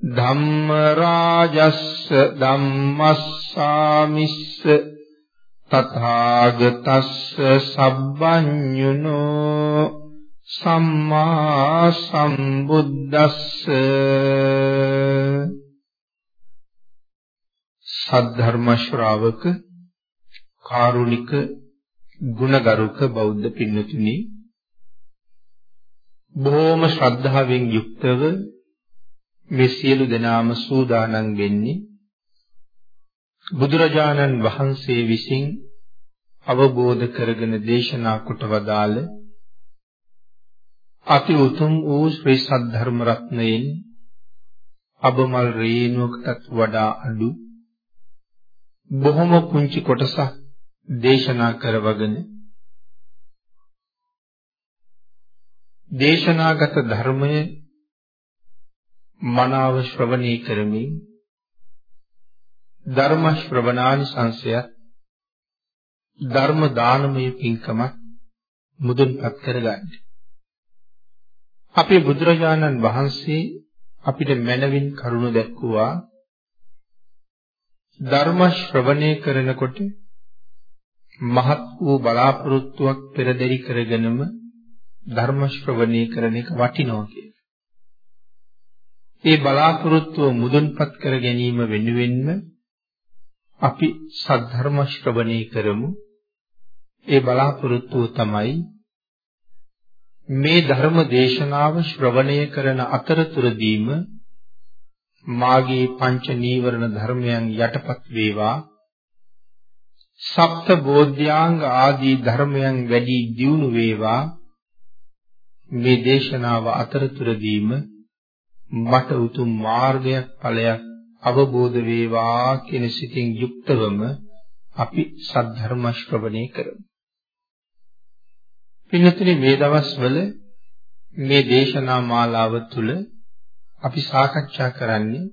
ධම්ම රාජස්ස ධම්මස්සාමිස්ස තථාගතස්ස සබ්බඤුනෝ සම්මා සම්බුද්දස්ස සද්ධර්ම ශ්‍රාවක කාරුණික ගුණගරුක බෞද්ධ පින්නතුනි බොහෝම ශ්‍රද්ධාවෙන් යුක්තව මේ සියලු දෙනාම සූදානම් වෙන්නේ බුදුරජාණන් වහන්සේ විසින් අවබෝධ කරගෙන දේශනා කොට වදාළ අති උතුම් වූ ශ්‍රී සද්ධර්ම රත්නයෙන් අබමල් රේණුවකටත් වඩා අඩු බොහොම කුංචි කොටසක් දේශනා කරවගෙන දේශනාගත ධර්මයේ මනාව ශ්‍රවණය කරමින් ධර්ම ශ්‍රවණානිසංශය ධර්ම දානමය පින්කම මුදුන්පත් කරගන්න. අපේ බුදුරජාණන් වහන්සේ අපිට මනවින් කරුණ දැක්වුවා ධර්ම ශ්‍රවණය කරනකොට මහත් වූ බලාපොරොත්තුවක් පෙරදරි කරගෙනම ධර්ම ශ්‍රවණය කරන එක වටිනවා කියලා. ඒ බලාපොරොත්තුව මුදුන්පත් කර ගැනීම වෙනුවෙන්ම අපි සද්ධර්ම ශ්‍රවණය කරමු. ඒ බලාපොරොත්තුව තමයි මේ ධර්ම දේශනාව ශ්‍රවණය කරන අතරතුරදීම මාගේ පංච නීවරණ ධර්මයන් යටපත් වේවා සප්ත බෝධ්‍යාංග ආදී ධර්මයන් වැඩි දියුණු වේවා මේ දේශනාව අතරතුරදීම මට උතුම් මාර්ගයක් ඵලයක් අවබෝධ වේවා කියන සිතින් යුක්තවම අපි සද්ධර්ම ශ්‍රවණය කරමු. පින්නතුනි මේ දවස්වල මේ දේශනා මාලාව තුළ අපි සාකච්ඡා කරන්නේ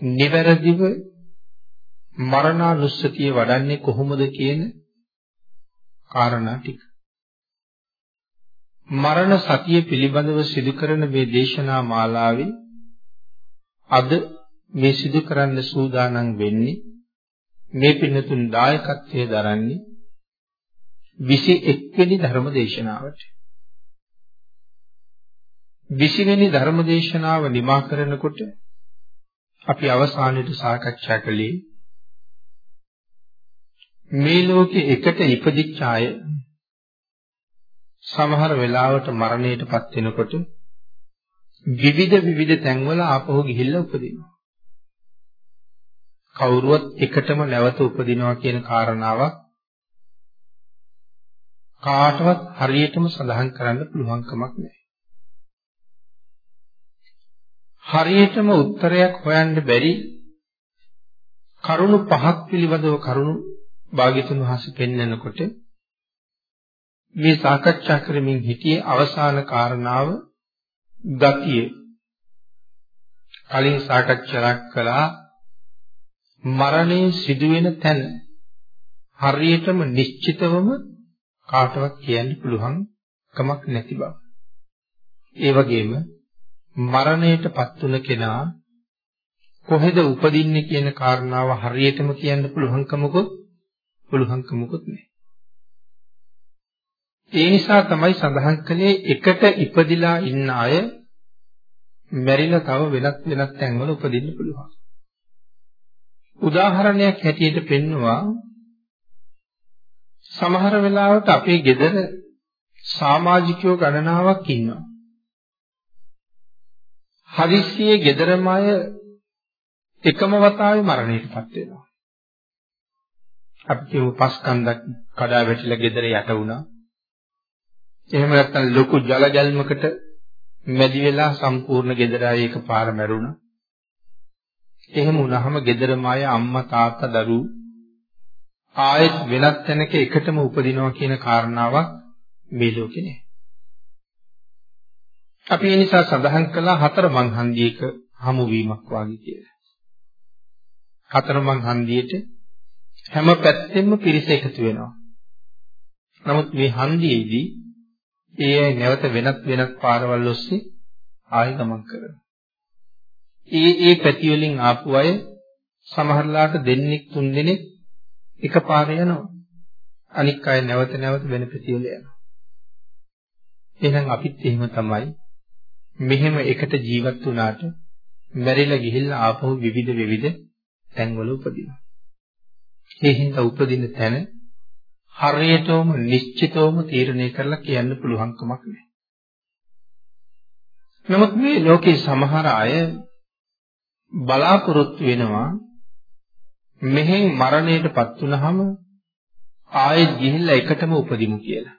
නිවැරදිව මරණානුස්සතිය වඩන්නේ කොහොමද කියන කාරණා ටික. මරණ සතිය පිළිබඳව සිදු කරන මේ දේශනා මාලාවේ අද මේ සිදු කරන්න සූදානම් වෙන්නේ මේ පින්නතුන් දායකත්වයේ දරන්නේ 21 වෙනි ධර්ම දේශනාවට. 20 වෙනි ධර්ම දේශනාව නිමා කරනකොට අපි අවසානයේ සාකච්ඡා කළේ මේ ලෝකේ එකට ඉපදිච්ච අය සමහර වෙලාවට මරණයටපත් වෙනකොට විවිධ විවිධ තැන්වල ආපහු ගිහිල්ලා උපදිනවා. කවුරුවත් එකටම නැවත උපදිනවා කියන කාරණාවක් කාටවත් හරියටම සඳහන් කරන්න පුළුවන් කමක් නැහැ. හරියටම උත්තරයක් හොයන්න බැරි කරුණු පහක් පිළිබඳව කරුණු භාග්‍යතුන් වහන්සේ පෙන්වනකොට මේ සාකච්ඡා කරමින් හිටියේ අවසාන කාරණාව ගතිය. කලින් සාකච්ඡා කළා මරණය සිදුවෙන තැන හරියටම නිශ්චිතවම කාටවත් කියන්න පුළුවන් කමක් නැති බව. ඒ වගේම මරණයටපත් වුණ කෙනා කොහෙද උපදින්නේ කියන කාරණාව හරියටම කියන්න පුළුවන්කමකුත් පුළුවන්කමකුත් නැහැ. ඒ නිසා තමයි සඳහන් කළේ එකට ඉපදිලා ඉන්න අය මැරිලා තව වෙනත් වෙනත් තැන්වල උපදින්න පුළුවන්. උදාහරණයක් හැටියට පෙන්නවා සමහර වෙලාවට අපේ ගෙදර සමාජිකයෝ ගණනාවක් ඉන්නවා. හදිස්සියේ ගෙදරම අය එකම වතාවේ මරණයටපත් වෙනවා. අපි කියමු පස් කන්දක් කඩා වැටිලා ගෙදර යට වුණා. එහෙම නැත්නම් ලොකු ජල ගැල්මකට මැදි වෙලා සම්පූර්ණ ගෙදර අය එකපාර මැරුණා. එහෙම වුණාම ගෙදරම අය අම්මා තාත්තා දරුවෝ ආයෙත් වෙනත් තැනක එකටම උපදිනවා කියන කාරණාවක් මේ ලෝකේ නෑ. අපි ඒ නිසා සඳහන් කළා හතරමං හන්දියක හමු වීමක් වාගේ කියලා. හතරමං හන්දියට හැම පැත්තෙම පිරිස එකතු වෙනවා. නමුත් මේ හන්දියේදී ඒ අය නැවත වෙනත් වෙනත් පාරවල් ඔස්සේ ආයෙ ගමන් කරනවා. ඒ ඒ පැති වලින් ආපු අය සමහරලාට දෙන්නෙක් තුන් දෙනෙක් එකපාර යනවා. අනික් අය නැවත නැවත වෙන පැති වල යනවා. එහෙනම් අපිත් එහෙම තමයි මෙහෙම එකට ජීවත් වුණාට මැරිලා ගිහිල්ලා ආපහු විවිධ විවිධ තැන්වල උපදිනවා. ඒ හින්දා උපදින තැන හරියටම නිශ්චිතවම තීරණය කරලා කියන්න පුළුවන් කමක් නැහැ. නමුත් මේ ලෝකේ සමහර අය බලාපොරොත්තු වෙනවා මෙහෙන් මරණයටපත් වුනහම ආයෙත් ගිහිල්ලා එකටම උපදිමු කියලා.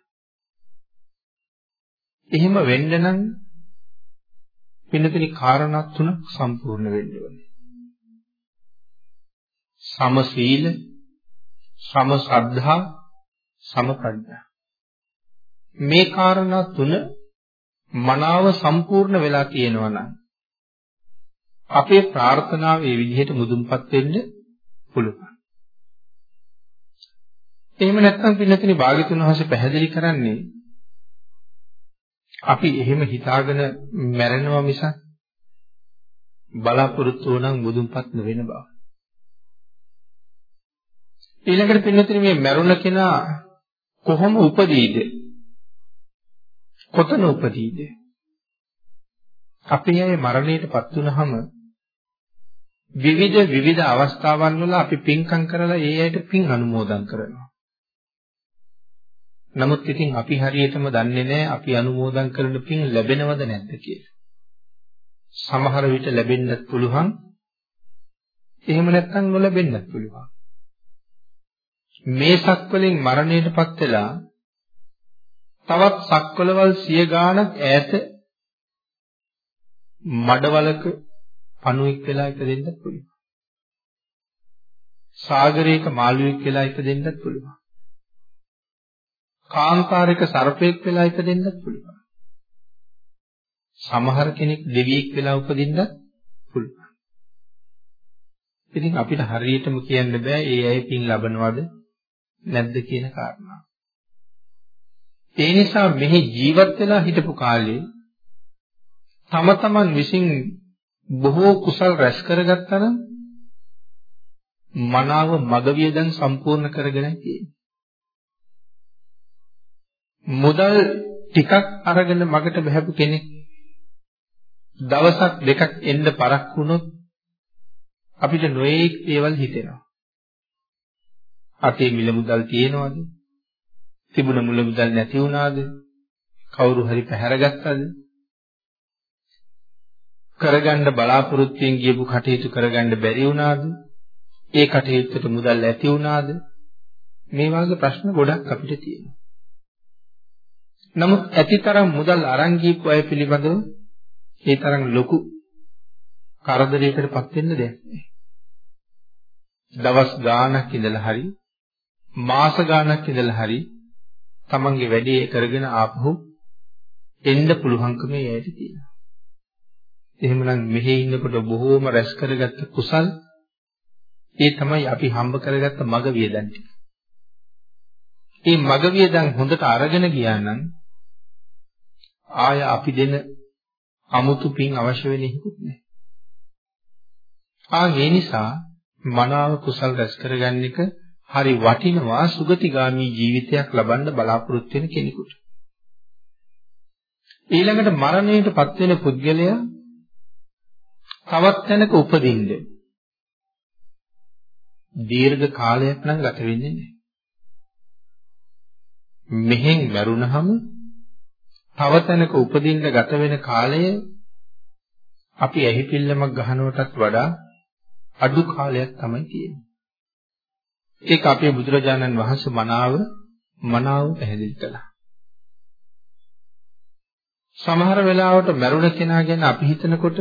එහෙම වෙන්න නම් වෙනතනි කාරණා තුනක් සම්පූර්ණ වෙන්න ඕනේ. සම සීල, සම ශ්‍රද්ධා, සම ප්‍රඥා. මේ කාරණා තුන මනාව සම්පූර්ණ වෙලා තියෙනවා නම් අපේ ප්‍රාර්ථනාව ඒ විදිහට මුදුන්පත් වෙන්න පුළුවන්. එහෙම නැත්නම් පින්නතුනි භාග්‍යතුන් වහන්සේ පැහැදිලි කරන්නේ අපි එහෙම හිතාගෙන මැරෙනවා මිසක් බලාපොරොත්තු වුණා මුදුන්පත් නොවන බව. ඊළඟට පින්නතුනි මේ මැරුණ කෙනා කොහොම උපදීද? කොතන උපදීද? අපි අය මරණයටපත් වුනහම විවිධ විවිධ අවස්ථාවන් වල අපි පින්කම් කරලා ඒ අයට පින් අනුමෝදන් කරනවා. නමුත් ඉතින් අපි හරියටම දන්නේ නැහැ අපි අනුමෝදන් කරන පින් ලැබෙනවද නැද්ද කියලා. සමහර විට ලැබෙන්නත් පුළුවන්. එහෙම නැත්නම් නොලැබෙන්නත් පුළුවන්. මේ සක්වලින් මරණයටපත් වෙලා තවත් සක්වලවල් සිය ගාණක් ඈත මඩවලක පණුවෙක් වෙලා ඉපදෙන්නත් පුළුවන්. සාගරයක මාළුවෙක් වෙලා ඉපදෙන්නත් පුළුවන්. කාන්තාරයක සර්පෙක් වෙලා ඉපදෙන්නත් පුළුවන්. සමහර කෙනෙක් දෙවියෙක් වෙලා උපදින්නත් පුළුවන්. ඉතින් අපිට හරියටම කියන්න බෑ ඒ අය පින් ලබනවද නැද්ද කියන කාරණා. ඒ නිසා මෙහි ජීවත් වෙලා හිටපු කාලේ තම තමන් විසින් බොහෝ කුසල් රැස් කරගත්තා නම් මනාව මග වියදම් සම්පූර්ණ කරගෙන තියෙන්නේ. මුදල් ටිකක් අරගෙන මගට බහැපු කෙනෙක් දවසක් දෙකක් එන්න පරක් වුණොත් අපිට නොයේක් දේවල් හිතෙනවා. අතේ මිල මුදල් තියෙනවද? තිබුණ මුල මුදල් නැති වුණාද? කවුරු හරි පැහැරගත්තද? කරගන්න බලාපොරොත්තුෙන් ගියපු කටයුතු කරගන්න බැරි වුණාද? ඒ කටයුත්තට මුදල් ඇති වුණාද? මේ වගේ ප්‍රශ්න ගොඩක් අපිට තියෙනවා. නමුත් ඇතිතරම් මුදල් අරන් ගිහපු අය පිළිබඳව ඒ තරම් ලොකු කරදරයකටපත් වෙන්න දෙයක් නෑ. දවස් ගාණක් ඉඳලා හරි මාස ගාණක් ඉඳලා හරි තමන්ගේ වැඩේ කරගෙන ආපහු එන්න පුළුවන්කම ඇයට තියෙනවා. එහෙමනම් මෙහි ඉන්නකොට බොහෝම රැස් කරගත්ත කුසල් ඒ තමයි අපි හම්බ කරගත්ත මග වියදන් ටික. මේ මග වියදන් හොඳට අරගෙන ගියා නම් ආය අපි දෙන අමුතු පින් අවශ්‍ය වෙන්නේ හිකුත් නැහැ. ආ ඒ නිසා මනාව කුසල් රැස් කරගන්න එක හරි වටිනවා සුගතිගාමි ජීවිතයක් ලබන්න බලාපොරොත්තු වෙන කෙනෙකුට. ඊළඟට මරණයටපත් වෙන පුද්ගලයා තවත් තැනක උපදින්න දීර්ඝ කාලයක් නම් ගත වෙන්නේ නැහැ. මෙහෙන් මරුණහම තව තැනක උපදින්න ගත වෙන කාලය අපි ඇහිපිල්ලමක් ගහනවටත් වඩා අඩු කාලයක් තමයි තියෙන්නේ. ඒක අපේ බුදුරජාණන් වහන්සේ මනාව මනාව පැහැදිලි කළා. සමහර වෙලාවට මරුණ කෙනා ගැන අපි හිතනකොට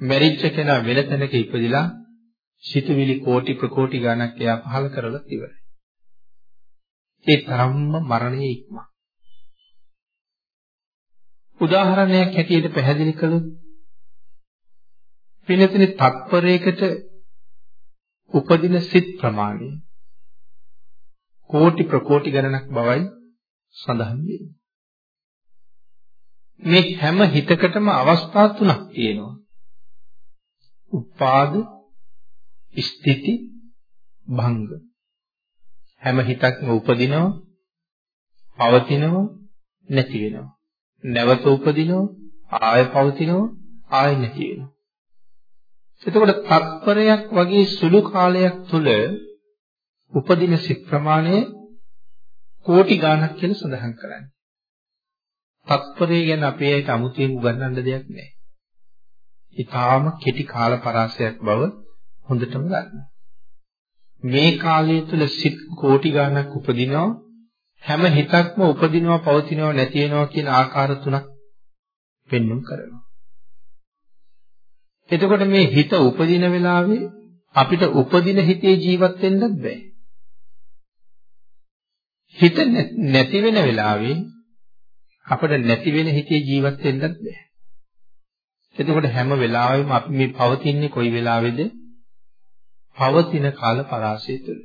මැරිච්ච කෙනා වෙන තැනක ඉපදිලා සිතුවිලි කෝටි ප්‍රකෝටි ගණක් එයා පහල කරලා ඉවරයි. ඒ තරම්ම මරණයේ ඉක්ම. උදාහරණයක් හැටියට පැහැදිලි කළොත් පිනතින තත්පරයකට උපදින සිත් ප්‍රමාණය කෝටි ප්‍රකෝටි ගණනක් බවයි සඳහන් වෙන්නේ. මේ හැම හිතකටම අවස්ථා තුනක් තියෙනවා. උපාද ස්ථಿತಿ භංග හැම හිතක්ම උපදිනවා පවතිනවා නැති වෙනවා නැවත උපදිනවා ආය පවතිනවා ආය නැති වෙනවා එතකොට තත්පරයක් වගේ සුළු කාලයක් තුල උපදින සිත් ප්‍රමාණය කෝටි ගාණක් කියලා සඳහන් කරන්නේ. තත්පරය ගැන අපේ අයට අමුතුවෙන් උගන්වන්න දෙයක් නැහැ. ඊටාම කෙටි කාල පරාසයක් බව හොඳටම ගන්න. මේ කාලය තුල සිත් කෝටි ගාණක් උපදිනවා හැම හිතක්ම උපදිනවා පවතිනවා නැති වෙනවා කියන ආකාර තුනක් පෙන්වුම් කරනවා. එතකොට මේ හිත උපදින වෙලාවේ අපිට උපදින හිතේ ජීවත් වෙන්නත් බෑ. හිත නැති වෙන වෙලාවේ අපිට නැති වෙන හිතේ ජීවත් වෙන්නත් බෑ. එතකොට හැම වෙලාවෙම අපි මේ පවතින්නේ කොයි වෙලාවේද? පවතින කාල පරාසය තුළ.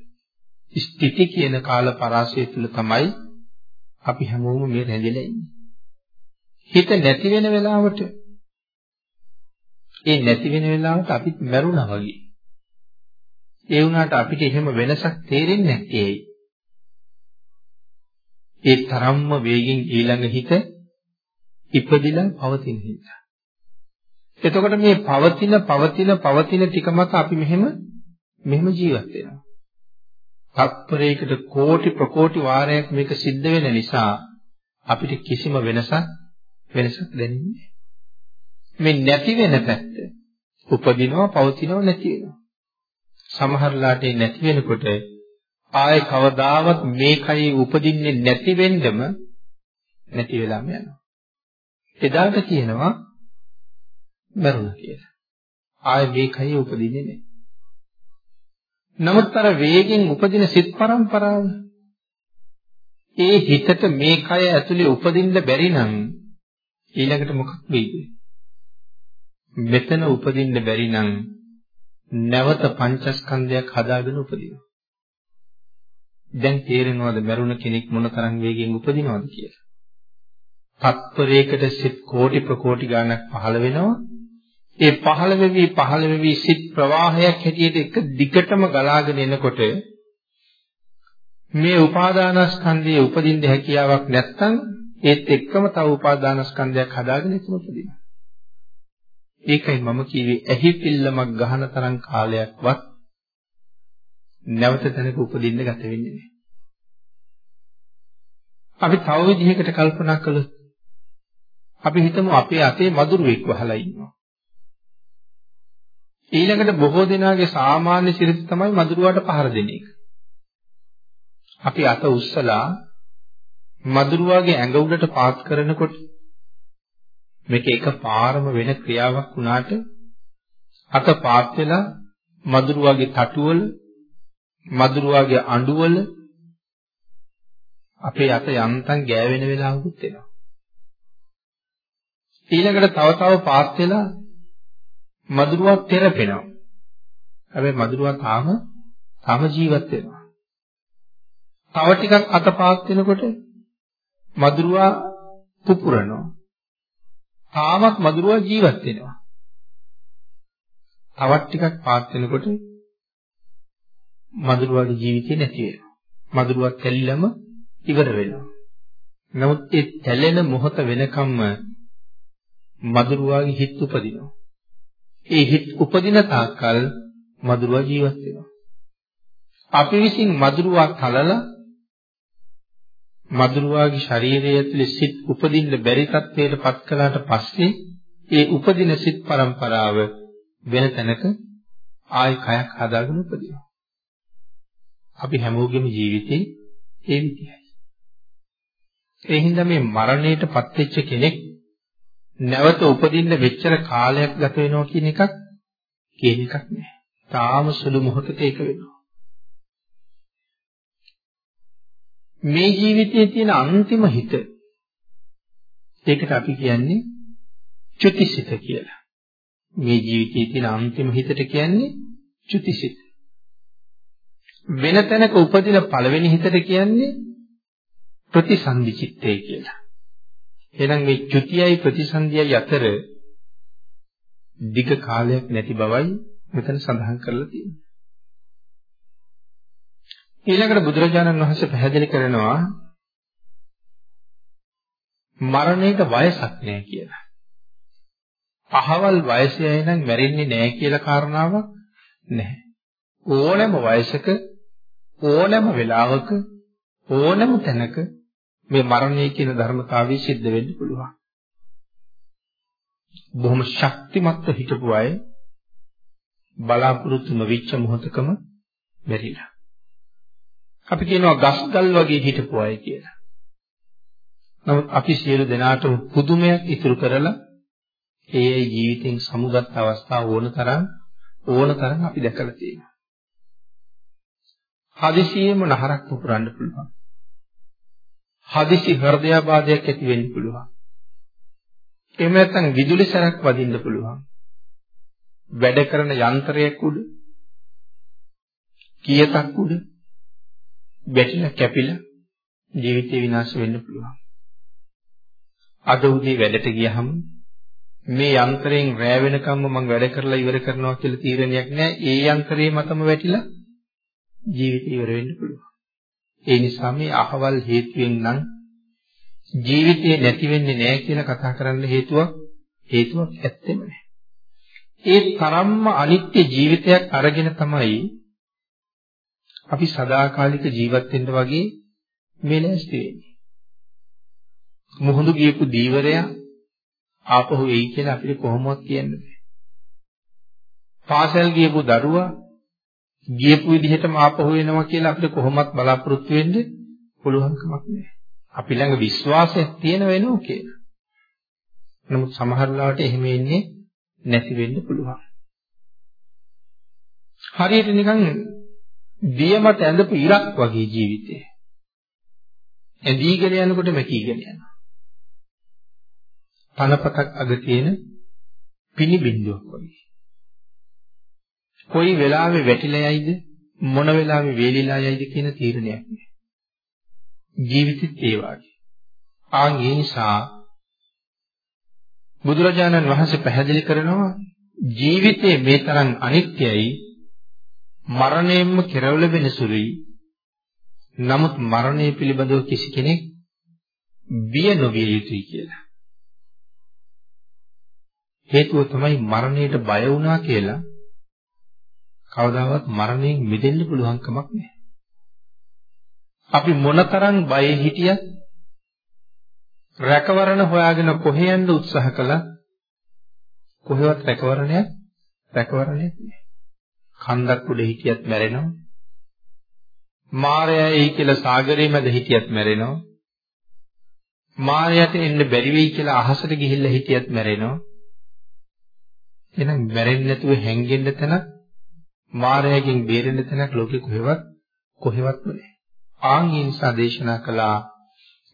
ස්ථಿತಿ කියන කාල පරාසය තුළ තමයි අපි හැමෝම මේ රැඳිලා ඉන්නේ. හිත නැති වෙන වෙලාවට ඒ නැති වෙන වෙලාවට අපිත් මැරුණා වගේ. ඒ වුණාට අපිට එහෙම වෙනසක් තේරෙන්නේ නැත්තේ ඇයි? ඒ තරම්ම වේගෙන් ඊළඟ හිත ඉපදිලා පවතින හින්දා. එතකොට මේ පවතින පවතින පවතින ටික මත අපි මෙහෙම මෙහෙම ජීවත් වෙනවා. තත්පරයකට කෝටි ප්‍රකෝටි වාරයක් මේක සිද්ධ වෙන නිසා අපිට කිසිම වෙනසක් වෙනසක් දැනෙන්නේ මේ නැති වෙන පැත්ත උපදිනවා පවතිනවා නැති වෙනවා. සමහරලාට ඒ නැති වෙනකොට ආයේ කවදාවත් මේකයි උපදින්නේ නැති වෙන්නම නැති වෙලාම යනවා. එදාට කියනවා මරුණා කියලා. ආයේ මේකයි උපදින්නේ නැහැ. නමුත් අර වේගෙන් උපදින සිත් පරම්පරාව ඒ හිතට මේ කය ඇතුලේ උපදින්න බැරි නම් ඊළඟට මොකක් වෙයිද? මෙතන උපදින්න බැරි නම් නැවත පංචස්කන්ධයක් හදාගෙන උපදිනවා. දැන් තේරෙනවද මරුණ කෙනෙක් මොන තරම් වේගෙන් උපදිනවද කියලා? තත්පරයකට සිත් කෝටි ප්‍රකෝටි ගණනක් පහළ වෙනවා. ඒ පහළ වෙවි පහළ වෙවි සිත් ප්‍රවාහයක් හැටියට එක දිගටම ගලාගෙන එනකොට මේ උපාදානස්කන්ධයේ උපදින්න හැකියාවක් නැත්නම් ඒත් එක්කම තව උපාදානස්කන්ධයක් හදාගෙන එතන උපදිනවා. ඒකයි මම කිව්වේ ඇහි පිල්ලමක් ගහන තරම් කාලයක්වත් නැවත තැනක උපදින්න ගත වෙන්නේ නැහැ. අපි තව විදිහකට කල්පනා කළොත් අපි හිතමු අපේ අතේ මදුරුවෙක් වහලා ඉන්නවා. ඊළඟට බොහෝ දෙනාගේ සාමාන්‍ය සිරිත තමයි මදුරුවාට පහර දෙන එක. අපි අත උස්සලා මදුරුවාගේ ඇඟ උඩට පාත් කරනකොට මේක එක පාරම වෙන ක්‍රියාවක් වුණාට අත පාත් වෙලා මදුරුවාගේ තටුවල මදුරුවාගේ අඬුවල අපේ අත යන්තම් ගෑවෙන වෙලාවකුත් එනවා. ඊළඟට තව තව පාත් වෙලා මදුරුවා තෙරපෙනවා. හැබැයි මදුරුවා තාම තාම ජීවත් වෙනවා. තව ටිකක් අත පාත් වෙනකොට මදුරුවා පුපුරනවා. තාමත් මදුරුවා ජීවත් වෙනවා. තවත් ටිකක් පාත් වෙනකොට මදුරුවාගේ ජීවිතේ නැති වෙනවා. මදුරුවා තැල්ලම ඉවර වෙනවා. නමුත් ඒ තැලෙන මොහොත වෙනකම්ම මදුරුවාගේ හිත උපදිනවා. ඒ හිත උපදින තාක්කල් මදුරුවා ජීවත් වෙනවා. අපි විසින් මදුරුවා තලලා මදුරුවාගේ ශරීරය ඇතුලේ සිත් උපදින්න බැරි තත්ත්වයට පත් කළාට පස්සේ ඒ උපදින සිත් පරම්පරාව වෙන තැනක ආයි කයක් හදාගෙන උපදිනවා. අපි හැමෝගෙම ජීවිතේ ඒ විදිහයි. ඒ හින්දා මේ මරණයට පත් වෙච්ච කෙනෙක් නැවත උපදින්න මෙච්චර කාලයක් ගත වෙනවා කියන එකක් කියන එකක් නෑ. තාම සුළු මොහොතක ඒක වෙනවා. මේ ජීවිතයේ තියෙන අන්තිම හිත ඒකට අපි කියන්නේ චුතිසිත කියලා. මේ ජීවිතයේ තියෙන අන්තිම හිතට කියන්නේ චුතිසිත. වෙන තැනක උපදින පළවෙනි හිතට කියන්නේ ප්‍රතිසන්දි චිත්තය කියලා. එහෙනම් මේ චුතියයි ප්‍රතිසන්දියයි අතර දිග කාලයක් නැති බවයි මෙතන සඳහන් කරලා තියෙන්නේ. ඊළඟට බුදුරජාණන් වහන්සේ පැහැදිලි කරනවා මරණයට වයසක් නැහැ කියලා. අහවල් වයසේ අය නම් මැරෙන්නේ නැහැ කියලා කාරණාවක් නැහැ. ඕනෑම වයසක ඕනෑම වෙලාවක ඕනෑම තැනක මේ මරණය කියන ධර්මතාවය සිද්ධ වෙන්න පුළුවන්. බොහොම ශක්තිමත්ව හිටපු අය බලාපොරොත්තු නොවිච්ච මොහොතකම මැරිලා. අපි කියනවා ගස්ගල් වගේ හිටපු අය කියලා. නමුත් අපි සියලු දෙනාට පුදුමයක් ඉතුරු කරලා ඒ ජීවිතෙන් සමුගත් අවස්ථා ඕන තරම් ඕන තරම් අපි දැකලා තියෙනවා. හදිසියෙම නහරක් පුපුරන්න පුළුවන්. හදිසි හෘදයාබාධයක් ඇති වෙන්න පුළුවන්. එහෙම නැත්නම් විදුලි සැරක් වදින්න පුළුවන්. වැඩ කරන යන්ත්‍රයක් උඩ කියතක් උඩ වැටිලා කැපිලා ජීවිතේ විනාශ වෙන්න පුළුවන්. අද උදේ වැඩට ගියහම මේ යන්ත්‍රයෙන් රෑ වෙනකම්ම මම වැඩ කරලා ඉවර කරනවා කියලා තීරණයක් නැහැ. ඒ යන්ත්‍රයේ මතම වැටිලා ජීවිතේ ඉවර වෙන්න පුළුවන්. ඒ නිසා මේ අහවල් හේතුවෙන් නම් ජීවිතේ නැති වෙන්නේ නැහැ කියලා කතා කරන්න හේතුවක් හේතුවක් ඇත්තෙම නැහැ. ඒ තරම්ම අනිත්‍ය ජීවිතයක් අරගෙන තමයි අපි සදාකාලික ජීවත් වෙන්න වගේ මේ ලෑස්ති වෙන්නේ. මුහුදු ගියපු දීවරයා ආපහු එයි කියලා අපිට කොහොමවත් කියන්න බෑ. පාසල් ගියපු දරුවා ගියපු විදිහටම ආපහු එනවා කියලා අපිට කොහොමවත් බලාපොරොත්තු වෙන්න පුළුවන් කමක් නෑ. අපි ළඟ විශ්වාසයක් තියෙන වෙනෝ කියලා. නමුත් සමහර ලාවට එහෙම ඉන්නේ නැති වෙන්න පුළුවන්. හරියට නිකන් දියමත ඇඳපු ඉරක් වගේ ජීවිතය. ඇඳීගෙන යනකොට මැකීගෙන යනවා. පනපතක් අග තියෙන පිනි බින්දුවක් වගේ. කොයි වෙලාවෙ වැටිලා යයිද මොන වෙලාවෙ වේලිලා යයිද කියන තීරණයක් නෑ. ජීවිතෙත් ඒ වගේ. ආන් ඒ නිසා බුදුරජාණන් වහන්සේ පැහැදිලි කරනවා ජීවිතේ මේ තරම් අනිත්‍යයි මරණයෙන්ම කෙරවල වෙන සුළුයි. නමුත් මරණය පිළිබඳව කිසි කෙනෙක් බිය නොවිය යුතුයි කියලා. හේතුව තමයි මරණයට බය වුණා කියලා කවදාවත් මරණයෙන් මිදෙන්න පුළුවන් කමක් නැහැ. අපි මොනතරම් බයෙ හිටියත් රැකවරණ හොයාගෙන කොහෙ යන්න උත්සාහ කළා කොහෙවත් රැකවරණයක් රැකවරණයක් නෑ. කන්දක් උඩ හිටියත් මැරෙනවා. මාරයයි කියලා සාගරේ මැද හිටියත් මැරෙනවා. මායයට එන්න බැරි වෙයි කියලා අහසට ගිහිල්ලා හිටියත් මැරෙනවා. එහෙනම් මැරෙන්නේ නැතුව හැංගෙන්න තැන මායයෙන් බේරෙන්න තැනක් ලෝකේ කොහෙවත් කොහෙවත්ම නැහැ. ආන් ඒ නිසා දේශනා කළා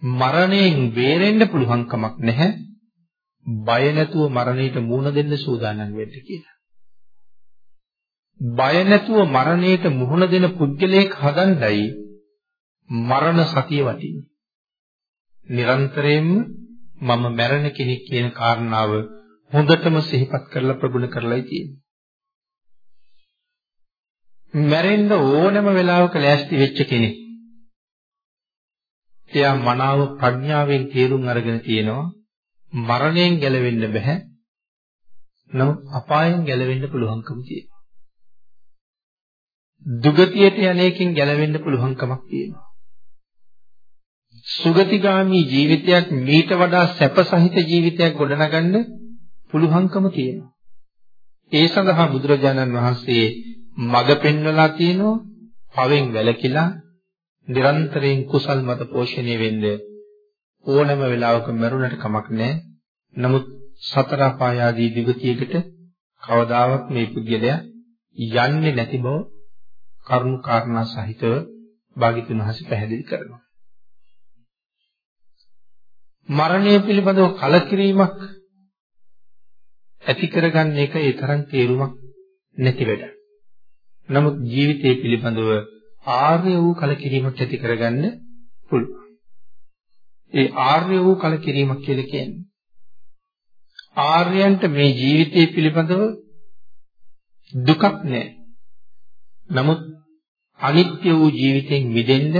මරණයෙන් බේරෙන්න පුළුවන් කමක් නැහැ. බය නැතුව මරණයට මුහුණ දෙන්න සූදානම් වෙන්න කියලා. බය නැතුව මරණයට මුහුණ දෙන පුද්ගලයෙක් හදන්නයි මරණ සතිය වටින්නේ. නිරන්තරයෙන්ම මම මැරෙන කෙනෙක් කියන කාරණාව හොඳටම සිහිපත් කරලා ප්‍රගුණ කරලායි තියෙන්නේ. මැරෙන්න ඕනම වෙලාවක ලෑස්ති වෙච්ච කෙනෙක්. එයා මනාව ප්‍රඥාවෙන් තේරුම් අරගෙන තියෙනවා මරණයෙන් ගැලවෙන්න බෑ. නමුත් අපායෙන් ගැලවෙන්න පුළුවන්කම තියෙනවා. දුගතියට යන්නේකින් ගැලවෙන්න පුළුවන්කමක් තියෙනවා. සුගතිගාමි ජීවිතයක් මීට වඩා සැපසහිත ජීවිතයක් ගොඩනගන්න පුළුවන්කම තියෙනවා. ඒ සඳහා බුදුරජාණන් වහන්සේ මඟ පෙන්වලා තියෙනවා පවෙන් වැළකීලා නිරන්තරයෙන් කුසල් මත පෝෂණය වෙන්න ඕනම වෙලාවක මරුණට කමක් නැහැ. නමුත් සතර අපාය ආදී දිගතියකට කවදාවත් මේ පුද්ගලයා යන්නේ නැති බව කරුණු කාරණා සහිතව භාග්‍යතුන් වහන්සේ පැහැදිලි කරනවා. මරණය පිළිබඳව කලකිරීමක් ඇති කරගන්න එක ඒ තරම් තේරුමක් නැති වැඩක්. නමුත් ජීවිතය පිළිබඳව ආර්ය වූ කලකිරීමක් ඇති කරගන්න පුළුවන්. ඒ ආර්ය වූ කලකිරීමක් කියලා කියන්නේ ආර්යයන්ට මේ ජීවිතය පිළිබඳව දුකක් නැහැ. නමුත් අනිත්‍ය වූ ජීවිතෙන් මිදෙන්න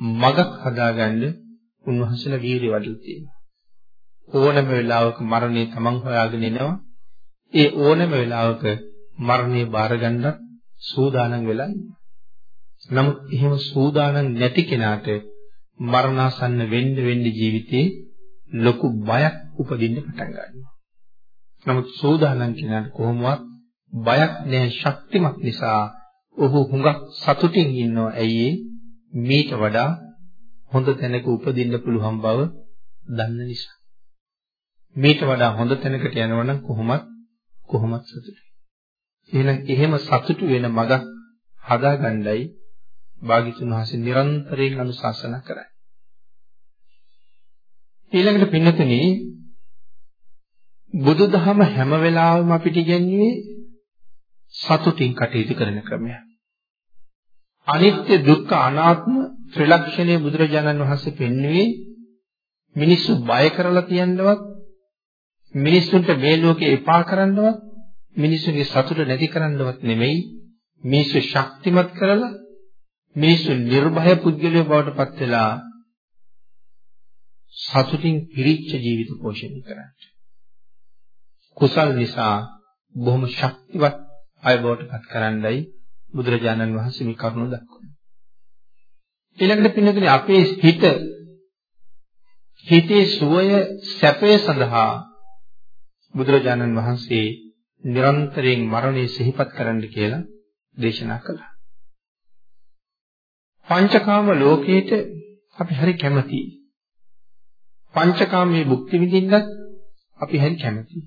මගක් හදාගන්න උන්වහන්සේලා වීරිය වඩලා තියෙනවා. ඕනම වෙලාවක මරණය තමන් හොයාගෙන එනවා. ඒ ඕනම වෙලාවක මරණය බාර ගන්නත් සූදානම් වෙලා ඉන්නවා. නමුත් එහෙම සූදානම් නැති කෙනාට මරණාසන්න වෙන්න වෙන්න ජීවිතේ ලොකු බයක් උපදින්න පටන් ගන්නවා. නමුත් සූදානම් කෙනාට කොහොමවත් බයක් නැහැ ශක්තිමත් නිසා ඔහු හුඟක් සතුටින් ඉන්නවා. ඇයි මේට වඩා හොඳ තැනක උපදින්න පුළුවන් බව දන්න නිසා. මේට වඩා හොඳ තැනකට යනවනම් කොහොමත් කොහොමත් සතුටුයි. එහෙනම් එහෙම සතුටු වෙන මගක් හදාගන්නයි භාග්‍යතුන් වහන්සේ නිරන්තරයෙන් අනුශාසනා කරන්නේ. ඊළඟට පින්නතුනි බුදුදහම හැම වෙලාවෙම අපිට ඉගැන්වුවේ සතුටින් කටයුතු කරන ක්‍රමයක්. අනිත්‍ය දුක්ඛ අනාත්ම ත්‍රිලක්ෂණයේ බුදුරජාණන් වහන්සේ පෙන්වුවේ මිනිස්සු බය කරලා තියන්නවත් මිනිස්සුන්ට මේ ලෝකේ එපා කරන්නවත් මිනිස්සුගේ සතුට නැති කරන්නවත් නෙමෙයි මිනිස්සු ශක්තිමත් කරලා මිනිස්සු නිර්භය පුද්ගලයෝ බවට පත් වෙලා සතුටින් පිරිච්ච ජීවිත පෝෂණය කරන්න. කුසල් නිසා බොහොම ශක්තිවත් අය බවට පත් කරන්නයි බුදුරජාණන් වහන්සේ මේ කරුණ දක්වන්නේ. ඊළඟට පින්නතුනේ අපේ හිත හිතේ සුවය සැපය සඳහා බුදුරජාණන් වහන්සේ නිරන්තරයෙන් මරණය සිහිපත් කරන්න කියලා දේශනා කළා. පංචකාම ලෝකයේට අපි හරි කැමතියි. පංචකාමයේ භුක්ති විඳින්නත් අපි හරි කැමතියි.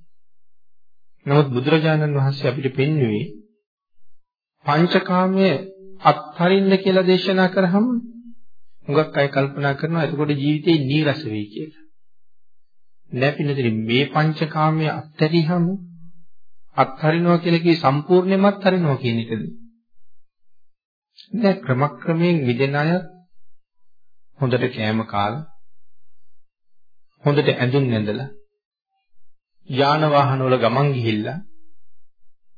නමුත් බුදුරජාණන් වහන්සේ අපිට පෙන්වුවේ පංචකාමයේ අත්හරින්න කියලා දේශනා කරාම හුඟක් අය කල්පනා කරනවා එතකොට ජීවිතේ නීරස වෙයි කියලා. නැපිනතරි මේ පංචකාමයේ අත්හැරියම අත්හරිනවා කියලා කී සම්පූර්ණයෙන්ම අත්හරිනවා කියන එකද? දැන් ක්‍රමක්‍රමයෙන් මිදෙන අය හොඳට කෑම කාලා හොඳට ඇඳුම් ඇඳලා යාන වාහන වල ගමන් ගිහිල්ලා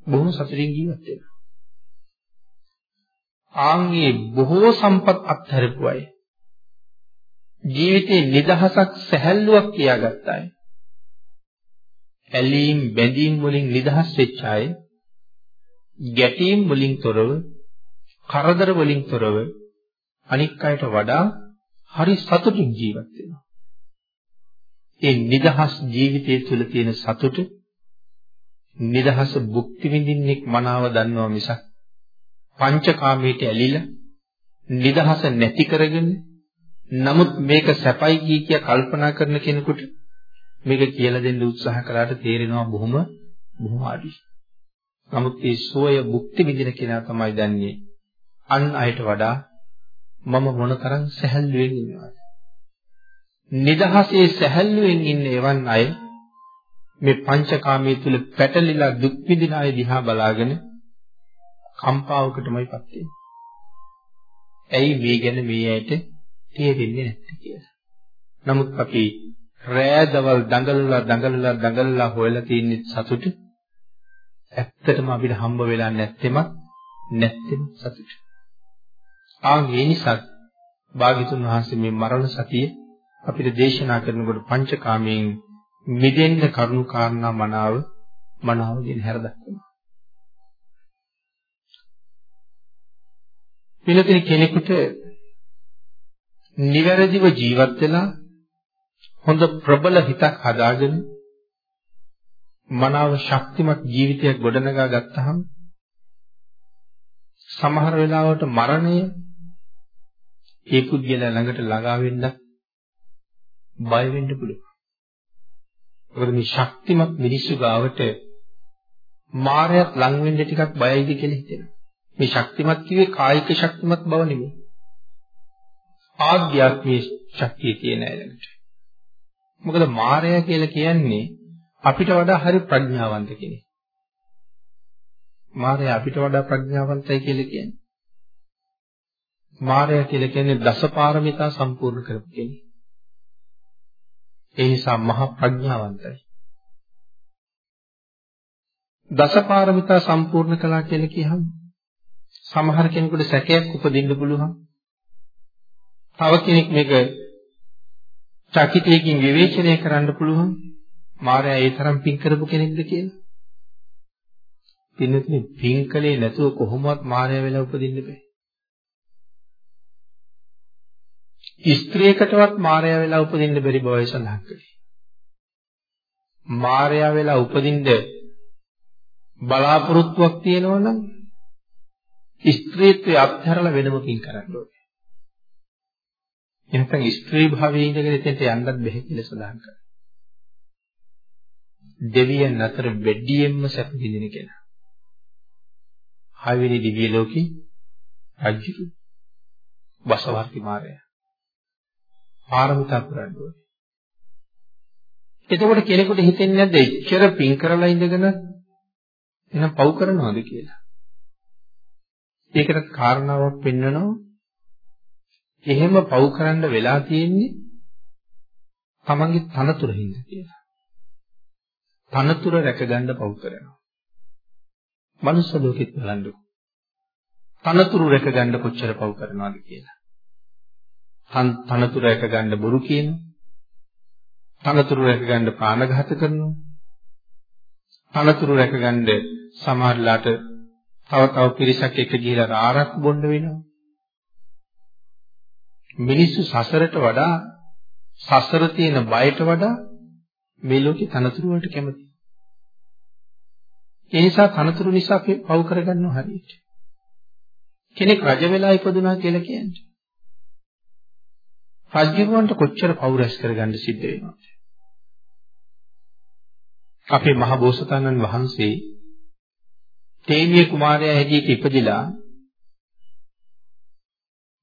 බොහොම සතුටින් ජීවත් වෙනවා. ආන්ගේ බොහෝ සම්පත් අත්හැරපු අය ජීවිතේ නිදහසක් සැහැල්ලුවක් කියාගත්ත අය ඇලීම් බැඳීම් වලින් නිදහස් වෙච්ච අය ගැටීම් වලින් තොරව කරදර වලින් තොරව අනික් අයට වඩා හරි සතුටින් ජීවත් වෙනවා. ඒ නිදහස් ජීවිතය තුළ තියෙන සතුට නිදහස භුක්ති විඳින්නෙක් මනාව දන්නවා මිසක් පංචකාමයට ඇලිලා නිදහස නැති කරගෙන නමුත් මේක සැපයි කිය කිය කල්පනා කරන කෙනෙකුට මේක කියලා දෙන්න උත්සාහ කළාට තේරෙනවා බොහොම බොහොම අඩුයි. නමුත් මේ සෝය භුක්ති විඳින කෙනා තමයි දන්නේ අන් අයට වඩා මම මොනතරම් සැහැල්ලුවෙන් ඉන්නවද? නිදහසේ සැහැල්ලුවෙන් ඉන්න එවන් අය මේ පංචකාමයේ තුල පැටලිලා දුක් විඳින අය දිහා බලාගෙන කම්පාවකටමයිපත් වෙන්නේ. ඇයි මේ ගැන මේ ඇයිට තේරෙන්නේ නැත්තේ කියලා. නමුත් අපි රෑදවල් දඟලලා දඟලලා දඟලලා හොයලා තියෙන සතුට ඇත්තටම අපිට හම්බ වෙලා නැත්තෙම නැත්තෙම සතුට. ආ මේ නිසා භාග්‍යතුන් වහන්සේ මේ මරණ සතිය අපිට දේශනා කරනකොට පංචකාමයෙන් මිදෙන්න කරුණු කාරණා මනාව මනාවගෙන හැර දක්වනවා. පිළිතින කෙනෙකුට නිවැරදිව ජීවත් වෙලා හොඳ ප්‍රබල හිතක් හදාගෙන මනාව ශක්තිමත් ජීවිතයක් ගොඩනගා ගත්තහම සමහර වෙලාවට මරණය ඒ පුද්ගලයා ළඟට ළඟා වෙන්න බය වෙන්න පුළුවන්. මොකද මේ ශක්තිමත් මිනිස්සු ගාවට මායයත් ලං වෙන්න ටිකක් බයයිද කියලා හිතෙනවා. මේ ශක්තිමත් කියේ කායික ශක්තිමත් බව නෙමෙයි. ආධ්‍යාත්මී ශක්තිය කියන එකට. මොකද මායя කියලා කියන්නේ අපිට වඩා හරි ප්‍රඥාවන්ත කෙනෙක්. මායя අපිට වඩා ප්‍රඥාවන්තයි කියලා කියන්නේ. මායя කියලා කියන්නේ දසපාරමිතා සම්පූර්ණ කරපු කෙනෙක්. ඒ නිසා මහා ප්‍රඥාවන්තයි. දසපාරමිතා සම්පූර්ණ කළා කියලා කියහම සමහර කෙනෙකුට සැකයක් උපදින්න පුළුවන්. තව කෙනෙක් මේක චකිතයකින් විවේචනය කරන්න පුළුවන්. මාරයා ඒ තරම් පින් කරපු කෙනෙක්ද කියලා. පින්තුනි පින් කලේ නැතුව කොහොමවත් මාරයා වෙලා උපදින්න බෑ. ස්ත්‍රියකටවත් මාරයා වෙලා උපදින්න බැරි බවයි සඳහන් කළේ. මාරයා වෙලා උපදින්න බලාපොරොත්තුවක් තියෙනවා නම් ස්ත්‍රීත්වයේ අත්හැරලා වෙනමකින් කරන්න ඕනේ. එනකන් ස්ත්‍රී භාවයේ ඉඳගෙන එතෙන්ට යන්නත් බැහැ කියලා සඳහන් කරා. දෙවියන් අතර බෙඩියෙන්ම සැප විඳින කෙනා. හයවෙනි දිව්‍ය ලෝකේ රජු බසවර්ති මාරය. පාරමිතා පුරන්න ඕනේ. එතකොට කෙනෙකුට හිතෙන්නේ නැද්ද එච්චර පින් කරලා ඉඳගෙන එහෙනම් පව් කරනවද කියලා? ඒකට කාරණාවක් පෙන්නනවා. එහෙම පව් කරන්න වෙලා තියෙන්නේ තමන්ගේ තනතුර හින්දා කියලා. තනතුර රැකගන්න පව් කරනවා. මනුස්ස ලෝකෙත් බලන්නකො. තනතුරු රැකගන්න කොච්චර පව් කරනවද කියලා. තනතුරු රැකගන්න බොරු කියනවා. තනතුරු රැකගන්න ප්‍රාණඝාත කරනවා. තනතුරු රැකගන්න සමහරලාට තව තව පිරිසක් එක්ක ගිහිලා ආරක් බොන්න වෙනවා. මිනිස්සු සසරට වඩා සසර තියෙන බයට වඩා මේ ලෝකේ තනතුරු වලට කැමතියි. ඒ නිසා තනතුරු නිසා අපි පව් කරගන්නවා හරියට. කෙනෙක් රජ වෙලා ඉපදුනා කියලා කියන්නේ. රජුවන්ට කොච්චර පව් රැස් කරගන්න සිද්ධ වෙනවද? අපේ මහ බෝසතාණන් වහන්සේ තේමිය කුමාරයා හැටියට ඉපදිලා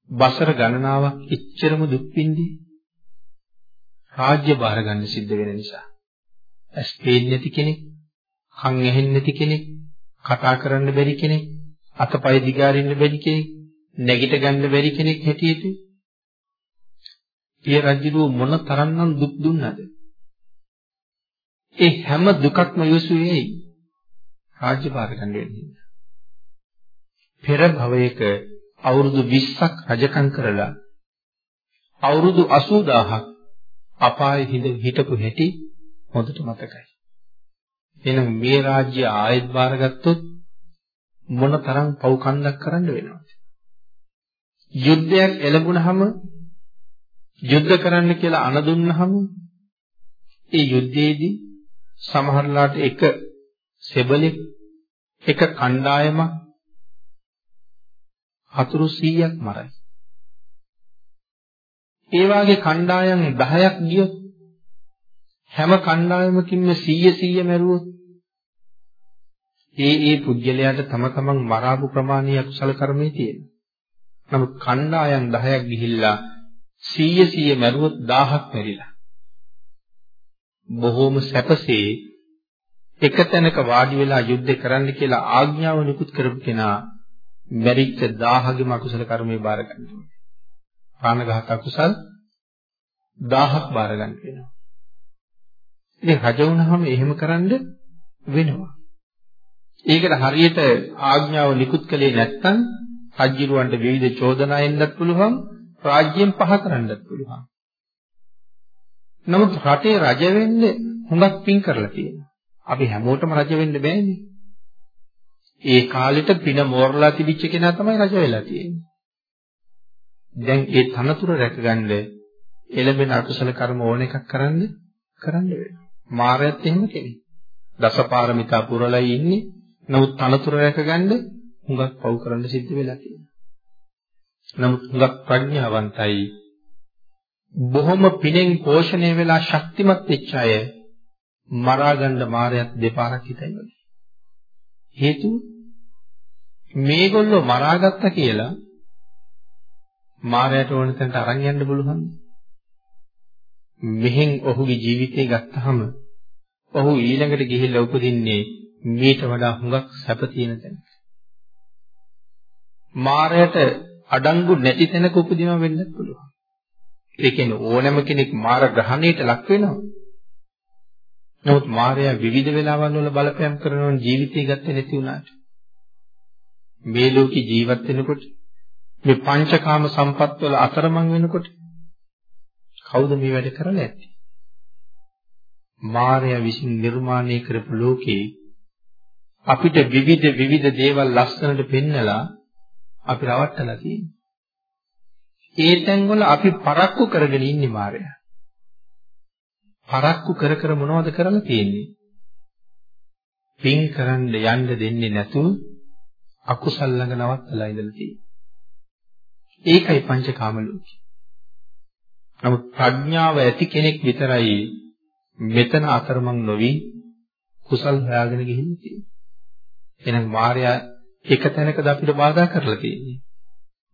බසර ගණනාවක් එච්චරම දුක් විඳි රාජ්‍ය බාර ගන්න සිද්ධ වෙන නිසා. ඇස් පේන්නේ නැති කෙනෙක්, කන් ඇහෙන්නේ නැති කෙනෙක්, කතා කරන්න බැරි කෙනෙක්, අතපය දිගාරින්න බැරි කෙනෙක්, නැගිට ගන්න බැරි කෙනෙක් හැටියට පිය රජුව මොන තරම්නම් දුක් දුන්නද? ඒ හැම දුකක්ම යොසුවේ රාජ්‍ය බාර ගන්න වෙන්නේ. පෙර භවයක අවුරුදු 20ක් රජකම් කරලා අවුරුදු 80000ක් අපායේ හිටපු හැටි හොඳට මතකයි. එහෙනම් මේ රාජ්‍ය ආයෙත් බාරගත්තොත් මොන තරම් පව් කන්දක් කරන්න වෙනවද? යුද්ධයක් එළඹුණහම යුද්ධ කරන්න කියලා අණ දුන්නහම ඒ යුද්ධයේදී සමහරලාට එක සෙබලෙක් එක කණ්ඩායමක් හතුරු 100ක් මරයි. ඒ වාගේ කණ්ඩායම් 10ක් ගියොත් හැම කණ්ඩායමකින්ම 100 100 මැරුවොත් ඒ ඒ පුජ්‍යලයට තම තමන් මරාපු ප්‍රමාණය අකුසල කර්මයේ තියෙනවා. නමුත් කණ්ඩායම් 10ක් ගිහිල්ලා 100 100 මැරුවොත් 1000ක් මැරිලා. බොහෝම සැපසේ එක තැනක වාඩි වෙලා යුද්ධ කරන්න කියලා ආඥාව නිකුත් කරපු කෙනා මැරිච්ච 1000ගෙම අකුසල කර්මයේ බාර ගන්නවා. ප්‍රාණඝාත අකුසල් 1000ක් බාර ගන්න වෙනවා. ඉතින් රජ වුණාම එහෙම කරන්න වෙනවා. ඒකට හරියට ආඥාව නිකුත් කළේ නැත්නම් රජ්ජිරුවන්ට විවිධ චෝදනා එන්නත් පුළුවන්, රාජ්‍යයෙන් පහ කරන්නත් පුළුවන්. නමුත් රටේ රජ වෙන්නේ හුඟක් පින් කරලා තියෙනවා. අපි හැමෝටම රජ වෙන්න බෑනේ. ඒ කාලෙට පින මෝරලා තිබිච්ච කෙනා තමයි රජ වෙලා තියෙන්නේ. දැන් ඒ තනතුර රැකගන්න එළඹෙන අකුසල කර්ම ඕන එකක් කරන්න කරන්න වෙනවා. මායයත් එහෙම කෙනෙක්. දසපාරමිතා පුරලයි ඉන්නේ. නමුත් තනතුර රැකගන්න හුඟක් පව් කරන්න සිද්ධ වෙලා තියෙනවා. නමුත් හුඟක් ප්‍රඥාවන්තයි. බොහොම පිනෙන් පෝෂණය වෙලා ශක්තිමත් වෙච්ච අය මරා ගන්න මායයත් දෙපාරක් හිතයි වගේ. හේතුව මේගොල්ලෝ මරාගත්තා කියලා මායයට ඕන තැනට අරන් යන්න පුළුවන්. මෙහෙන් ඔහුගේ ජීවිතය ගත්තාම ඔහු ඊළඟට ගිහිල්ලා උපදින්නේ මීට වඩා හුඟක් සැප තියෙන තැනක. මායයට අඩංගු නැති තැනක උපදිනව වෙන්නත් පුළුවන්. ඒ කියන්නේ ඕනෑම කෙනෙක් මාර ග්‍රහණයට ලක් වෙනවා. නමුත් මායя විවිධ වෙලාවල් වල බලපෑම් කරන ජීවිතය ගත්තේ නැති වුණාට මේ ලෝකේ ජීවත් වෙනකොට මේ පංචකාම සම්පත් වල අතරමං වෙනකොට කවුද මේ වැඩ කරලා ඇත්තේ? මායя විසින් නිර්මාණය කරපු ලෝකේ අපිට විවිධ විවිධ දේවල් ලස්සනට පෙන්නලා අපි රවට්ටලා තියෙනවා. ඒ තැන් වල අපි පරක්කු කරගෙන ඉන්නේ මායя. පරක්කු කර කර මොනවද කරලා තියෙන්නේ? පින් කරන්න යන්න දෙන්නේ නැතුව අකුසල් ළඟ නවත්තලා ඉඳලා තියෙන්නේ. ඒකයි පංචකාම ලෝකය. නමුත් ප්‍රඥාව ඇති කෙනෙක් විතරයි මෙතන අතරමං නොවි කුසල් හොයාගෙන ගිහින් තියෙන්නේ. එහෙනම් මාර්යා එක තැනකද අපිට බාධා කරලා තියෙන්නේ.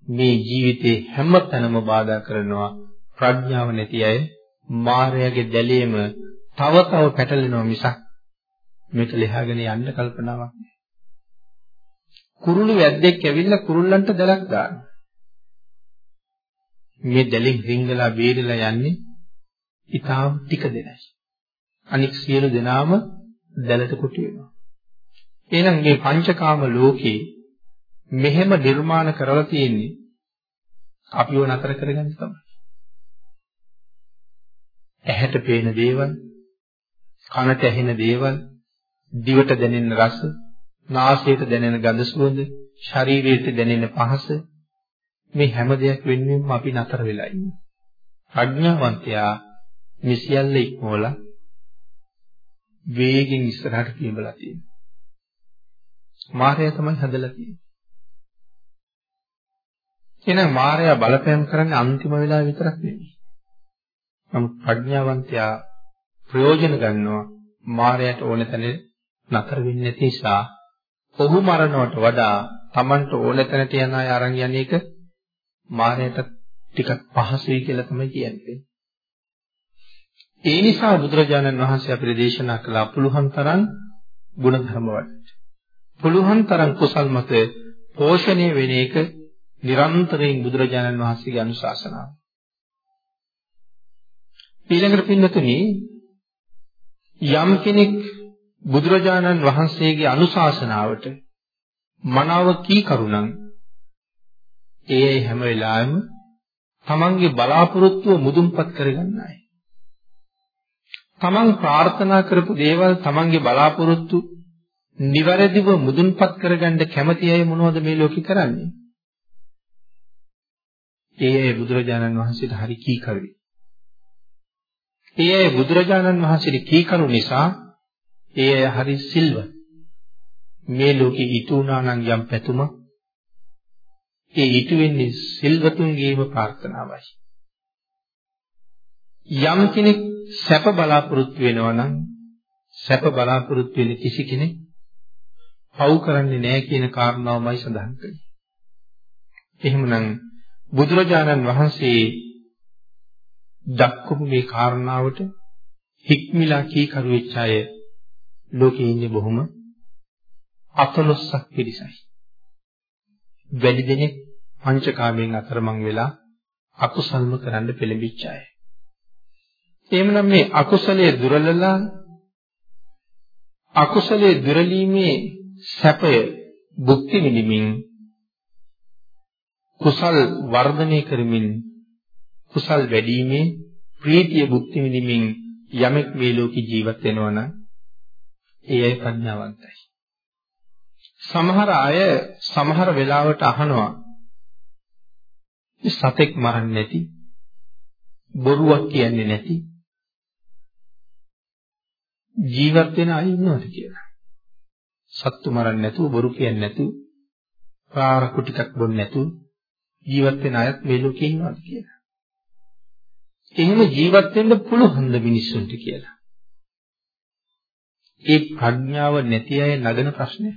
මේ ජීවිතේ හැම තැනම බාධා කරනවා ප්‍රඥාව නැති අය මායාවේ දැලීම තව තව පැටලෙනවා මිසක් මේක ලෙහාගෙන යන්න කල්පනාවක් නෑ. කුරුළු වැද්දෙක් ඇවිල්ලා කුරුල්ලන්ට දැලක් දානවා. මේ දැලින් රිංගලා බේරලා යන්නේ ඊටාම් ටික දෙනයි. අනික් සියලු දෙනාම දැලට කුටි වෙනවා. එහෙනම් මේ පංචකාම ලෝකේ මෙහෙම නිර්මාණ කරලා තියෙන්නේ අපිව නතර කරගන්න තමයි. ඇහැට පේන දේවල්, කනට ඇහෙන දේවල්, දිවට දැනෙන රස, නාසයට දැනෙන ගඳ සුවඳ, ශරීරයට දැනෙන පහස මේ හැම දෙයක් වෙනුවෙන්ම අපි නතර වෙලා ඉන්නේ. ප්‍රඥාවන්තයා මේ සියල්ල ඉක්මවලා වේගෙන් ඉස්සරහට කියඹලා තියෙනවා. මායя තමයි හදලා තියෙන්නේ. එහෙනම් මායя බලපෑම් කරන්නේ අන්තිම වෙලාව විතරක් නෙමෙයි. නමුත් ප්‍රඥාවන්තයා ප්‍රයෝජන ගන්නවා මායයට ඕන තැන නතර වෙන්නේ නැති නිසා ඔහු මරණවට වඩා Tamanට ඕන තැනට යන අය අරන් යන එක මායයට ටිකක් පහසුයි කියලා තමයි කියන්නේ. ඒ නිසා බුදුරජාණන් වහන්සේ අපිට දේශනා කළ අපුලුහන් තරම් ගුණධර්ම වඩන්න. පුළුවන් තරම් කුසල් මත පෝෂණය වෙන එක නිරන්තරයෙන් බුදුරජාණන් වහන්සේගේ අනුශාසනාව. ඊළඟට පින්නතුනි යම් කෙනෙක් බුදුරජාණන් වහන්සේගේ අනුශාසනාවට මනාව කී කරුණම් ඒ හැම වෙලාවෙම තමන්ගේ බලාපොරොත්තුව මුදුන්පත් කරගන්නයි. තමන් ප්‍රාර්ථනා කරපු දේවල් තමන්ගේ බලාපොරොත්තු නිවැරදිව මුදුන්පත් කරගන්න කැමති අය මොනවද මේ ලෝකේ කරන්නේ? ඒ අය බුදුරජාණන් වහන්සේට හරි කීකරුයි. ඒ අය බුදුරජාණන් වහන්සේට කීකරු නිසා ඒ අය හරි සිල්වත්. මේ ලෝකේ ඊතු වුණා නම් යම් පැතුම ඒ ඊතු වෙන්නේ සිල්වතුන්ගේම ප්‍රාර්ථනාවයි. යම් කෙනෙක් සැප බලාපොරොත්තු වෙනවා නම් සැප බලාපොරොත්තු වෙන කිසි කෙනෙක් පව් කරන්නේ නැහැ කියන කාරණාවමයි සඳහන් කළේ. එහෙමනම් බුදුරජාණන් වහන්සේ දක්වපු මේ කාරණාවට හික්මිලා කී කරු වෙච්ච අය ලෝකේ ඉන්නේ බොහොම අතලොස්සක් පිරිසයි. වැඩි දෙනෙක් පංචකාමයෙන් අතරමං වෙලා අකුසල්ම කරන්න පෙළඹිච්ච අය. එහෙමනම් මේ අකුසලයේ දුරලලා අකුසලයේ දුරලීමේ සැපය භුක්ති විඳිමින් කුසල් වර්ධනය කරමින් කුසල් වැඩිීමේ ප්‍රීතිය භුක්ති විඳිමින් යමෙක් මේ ලෝකේ ජීවත් වෙනවා නම් ඒ අය ප්‍රඥාවන්තයි. සමහර අය සමහර වෙලාවට අහනවා සතෙක් මරන්නේ නැති බොරුවක් කියන්නේ නැති ජීවත් වෙන අය ඉන්නවද කියලා. සත්තු මරන්නේ නැතුව බොරු කියන්නේ නැතුව පාරකු ටිකක් බොන්නේ නැතුව ජීවත් වෙන අයත් මේ ලෝකේ ඉන්නවද කියලා. එහෙම ජීවත් වෙන්න පුළුවන් ද මිනිස්සුන්ට කියලා. ඒ ප්‍රඥාව නැති අය නගන ප්‍රශ්නය.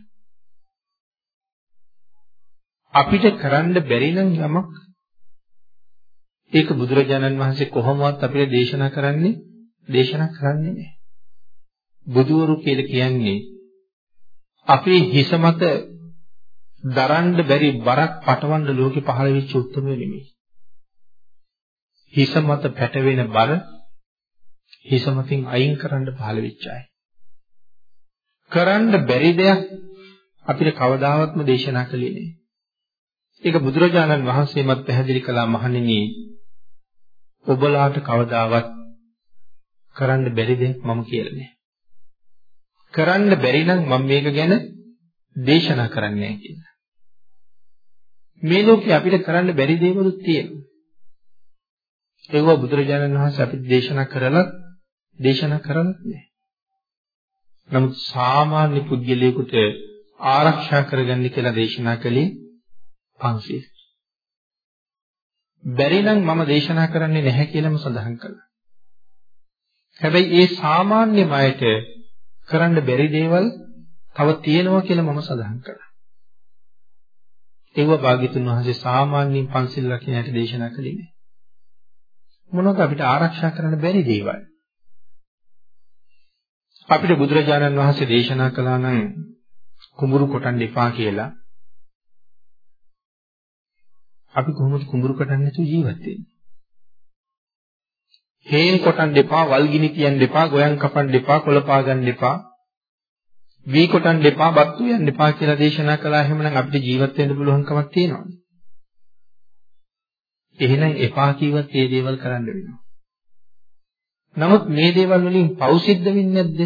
අපිට කරන්න බැරි නම් යමක් ඒක බුදුරජාණන් වහන්සේ කොහොමවත් අපිට දේශනා කරන්නේ දේශනා කරන්නේ නැහැ. බුදුවරු කියලා කියන්නේ අපේ හිස මත දරන්න බැරි බරක් පටවන්න ලෝකෙ පහළ වෙච්ච උත්තරම නෙමෙයි. හිස මත පැටවෙන බර හිස මතින් අයින් කරන්න පහළ වෙච්ච අය. කරන්න බැරි දෙයක් අපිට කවදාවත්ම දේශනා කළේ නෑ. ඒක බුදුරජාණන් වහන්සේමත් පැහැදිලි කළා මහණෙනි ඔබලාට කවදාවත් කරන්න බැරි දෙයක් මම කියලා නෑ. කරන්න බැරි නම් මම මේක ගැන දේශනා කරන්නේ නැහැ කියලා. මේ ලෝකේ අපිට කරන්න බැරි දේවලුත් තියෙනවා. ඒවා බුදුරජාණන් වහන්සේ අපිට දේශනා කරලා දේශනා කරලත් නැහැ. නමුත් සාමාන්‍ය පුද්ගලයෙකුට ආරක්ෂා කරගන්න කියලා දේශනා කළේ පංචශීල. බැරි නම් මම දේශනා කරන්නේ නැහැ කියලාම සඳහන් කළා. හැබැයි ඒ සාමාන්‍ය මයට කරන්න බැරි දේවල් තව තියෙනවා කියලා මම සඳහන් කළා. ඒව භාග්‍යතුන් වහන්සේ සාමාන්‍යයෙන් පන්සිල් රකින්නට දේශනා කළේ නෑ. මොනවාද අපිට ආරක්ෂා කරන්න බැරි දේවල්? අපිට බුදුරජාණන් වහන්සේ දේශනා කළා නම් කුඹුරු කොටන්න එපා කියලා. අපි කොහොමද කුඹුරු කොටන්නේ නැතුව ජීවත් වෙන්නේ? හේන් කොටන්න එපා, වල් ගිනි තියන්න එපා, ගොයන් කපන්න එපා, කොළ පා ගන්න එපා. වී කොටන්න එපා, බත්තු යන්න එපා කියලා දේශනා කළා. එහෙමනම් අපිට ජීවත් වෙන්න පුළුවන් කමක් තියෙනවද? එහෙනම් එපා කිව්වත් මේ දේවල් කරන්න වෙනවා. නමුත් මේ දේවල් වලින් පව් සිද්ධ වෙන්නේ නැද්ද?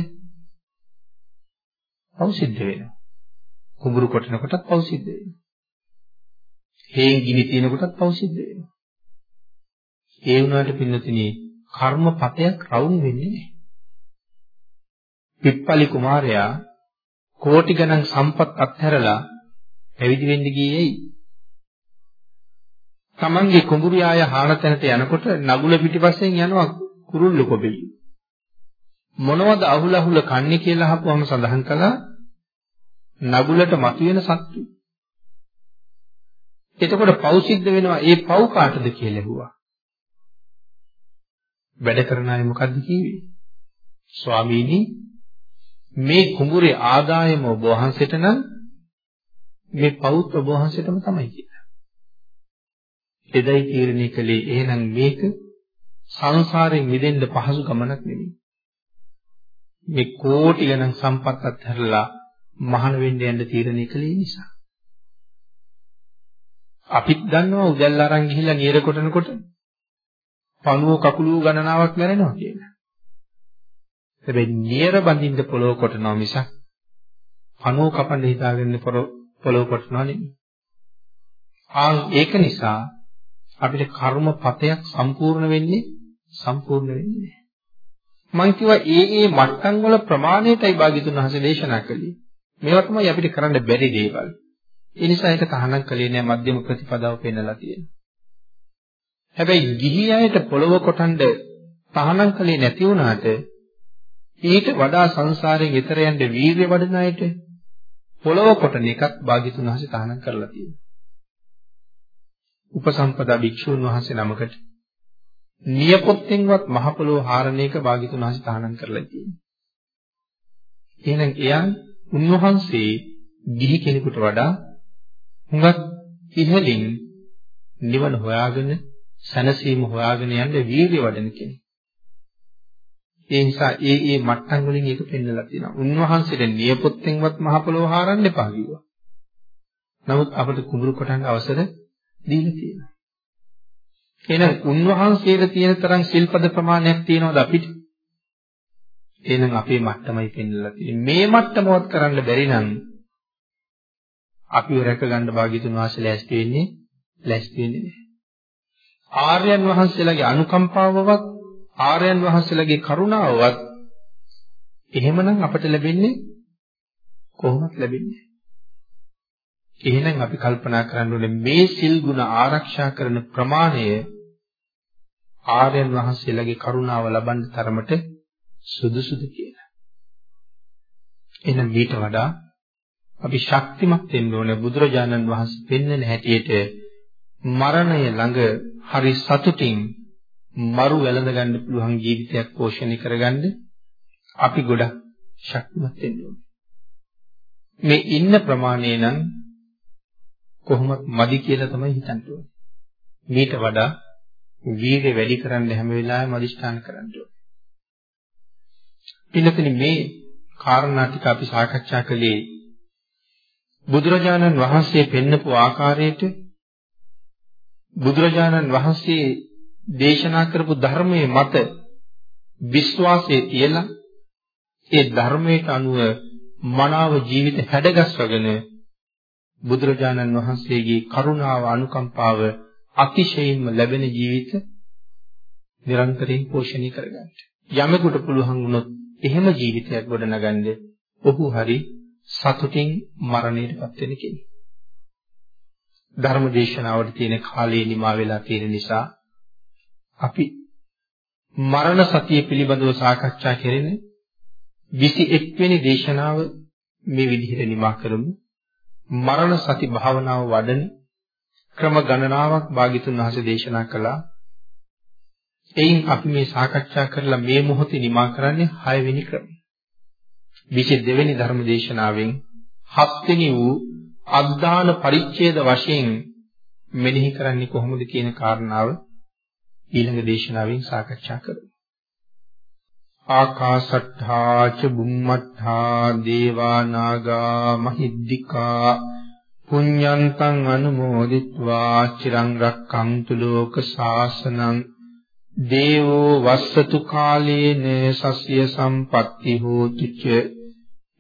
පව් සිද්ධ වෙනවා. කුඹුරු කොටන කොටත් පව් සිද්ධ වෙනවා. හේන් ගිනි තියෙන කොටත් පව් සිද්ධ වෙනවා. ඒ වුණාට පින්නතිනේ කර්මපතයක් රවුම් වෙන්නේ නැහැ. පිප්පලි කුමාරයා කෝටි ගණන් සම්පත් අත්හැරලා පැවිදි වෙන්න ගියේයි. තමන්ගේ කුඹුරියාය හාන තැනට යනකොට නගුල පිටිපස්සෙන් යනවා කුරුල්ල කොබෙලි. මොනවද අහුල අහුල කන්නේ කියලා අහපුවම සඳහන් කළා නගුලට මතුවෙන සත්තු. එතකොට පව් සිද්ධ වෙනවා ඒ පව් කාටද කියලා ඇහුවා. වැඩ කරන අය මොකද්ද කිව්වේ? ස්වාමීනි මේ කුඹුරේ ආදායම ඔබ වහන්සේට නම් මේ පවුත් ඔබ වහන්සේටම තමයි කියලා. එදයි තීරණය කළේ එහෙනම් මේක සංසාරයෙන් මිදෙන්න පහසු ගමනක් නෙවෙයි. මේ කෝටි ගණන් සම්පත් අත්හැරලා මහාන වෙන්න යන්න තීරණය කළේ නිසා. අපිත් දන්නවා උදැල්ල අරන් ගිහිල්ලා නියර කොටනකොට පණුව කකුලුව ගණනාවක් මැරෙනවා කියලා. හැබැයි නියර බඳින්න පොළොව කොටනවා මිසක් පණුව කපන්න හිතාගෙන පොළොව කොටනවා නෙමෙයි. ආ ඒක නිසා අපිට කර්මපතයක් සම්පූර්ණ වෙන්නේ සම්පූර්ණ වෙන්නේ නැහැ. මම කිව්වා ඒ ඒ මට්ටම් වල ප්‍රමාණයටයි භාග්‍යතුන් වහන්සේ දේශනා කළේ. මේවා තමයි අපිට කරන්න බැරි දේවල්. ඒ නිසා ඒක තහනම් කළේ නෑ මධ්‍යම ප්‍රතිපදාව පෙන්නලා තියෙනවා. හැබැයි ගිහි අයට පොළව කොටන්න තහනම් කළේ නැති වුණාට ඊට වඩා සංසාරයෙන් ඈතර යන්න වීර්ය වඩන අයට පොළව කොටන එකත් භාග්‍යතුන් වහන්සේ තහනම් කරලා තියෙනවා. උපසම්පදා භික්ෂුන් වහන්සේ නමකට නියපොත්තෙන්වත් මහ පොළොව හාරණ එක භාග්‍යතුන් වහන්සේ තහනම් කරලා තියෙනවා. එහෙනම් එයන් උන්වහන්සේ ගිහි කෙනෙකුට වඩා හුඟක් ඉහළින් නිවන හොයාගෙන සැනසීම හොයාගෙන යන්න වීර්ය වඩන කෙනෙක්. ඒ නිසා ඒ ඒ මට්ටම් වලින් ඒක පෙන්නලා තියෙනවා. උන්වහන්සේට නියපොත්තෙන්වත් මහ පොළොව හාරන්න එපා කිව්වා. නමුත් අපිට කුඹුරු කොටන්න අවසර දීලා තියෙනවා. එහෙනම් උන්වහන්සේට තියෙන තරම් ශිල්පද ප්‍රමාණයක් තියෙනවද අපිට? එහෙනම් අපේ මට්ටමයි පෙන්නලා තියෙන්නේ. මේ මට්ටමවත් කරන්න බැරි නම් අපිව රැක ගන්න භාග්‍යතුන් වහන්සේ ලෑස්ති වෙන්නේ ලෑස්ති වෙන්නේ නැහැ. ආර්යයන් වහන්සේලාගේ අනුකම්පාවවත් ආර්යයන් වහන්සේලාගේ කරුණාවවත් එහෙමනම් අපට ලැබෙන්නේ කොහොමද ලැබෙන්නේ? එහෙනම් අපි කල්පනා කරන්න ඕනේ මේ සිල් ගුණ ආරක්ෂා කරන ප්‍රමාණය ආර්යයන් වහන්සේලාගේ කරුණාව ලබන්න තරමට සුදුසුද කියලා. එහෙනම් ඊට වඩා අපි ශක්තිමත් වෙන්න ඕනේ බුදුරජාණන් වහන්සේ පෙන්වන හැටියට මරණය ළඟ හරි සතුටින් මරු වැළඳ ගන්න පුළුවන් ජීවිතයක් පෝෂණය කරගන්න අපි ගොඩක් ශක්තිමත් වෙන්න ඕනේ. මේ ඉන්න ප්‍රමාණය නම් කොහොමත් මදි කියලා තමයි හිතන්න ඕනේ. මීට වඩා වීර්ය වැඩි කරන්න හැම වෙලාවෙම අදිෂ්ඨාන කරන්න ඕනේ. පිළිතුරු මේ කාරණා ටික අපි සාකච්ඡා කළේ බුදුරජාණන් වහන්සේ පෙන්නපු ආකාරයට බුදුරජාණන් වහන්සේ දේශනා කරපු ධර්මයේ මත විශ්වාසය තියලා ඒ ධර්මයට අනුව මනාව ජීවිත හැඩගස්වගෙන බුදුරජාණන් වහන්සේගේ කරුණාව අනුකම්පාව අතිශයින්ම ලැබෙන ජීවිත නිරන්තරයෙන් පෝෂණය කරගන්න. යමෙකුට පුළුවන් වුණොත් එහෙම ජීවිතයක් ගොඩනගන්න ඔහු හරි සතුටින් මරණයටපත් වෙන කෙනෙක්. ධර්ම දේශනාවට තියෙන කාලේ නිමා වෙලා තියෙන නිසා අපි මරණ සතිය පිළිබඳව සාකච්ඡා කරන්නේ 21 වෙනි දේශනාව මේ විදිහට නිමා කරමු. මරණ සති භාවනාව වඩන ක්‍රම ගණනාවක් භාග්‍යතුන් වහන්සේ දේශනා කළා. එයින් අපි මේ සාකච්ඡා කරලා මේ මොහොතේ නිමා කරන්නේ 6 වෙනි ක්‍රමය. 22 වෙනි ධර්ම දේශනාවෙන් 7 වෙනි වූ අද්දාන පරිච්ඡේද වශයෙන් මෙනෙහි කරන්නේ කොහොමද කියන කාරණාව ඊළඟ දේශනාවෙන් සාකච්ඡා කරමු. ආකාශට්ඨා ච බුම්මට්ඨා දේවා නාග මහිද්దికා පුඤ්ඤන්තං අනුමෝදිත්වා චිරං රක්ඛන්තු ලෝක ශාසනං දේවෝ වස්සතු කාලේන සස්ය සම්පatti හෝතු ච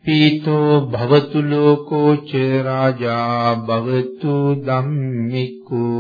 පීතෝ භවතු ලෝකෝ ච රාජා භවතු ධම්මිකෝ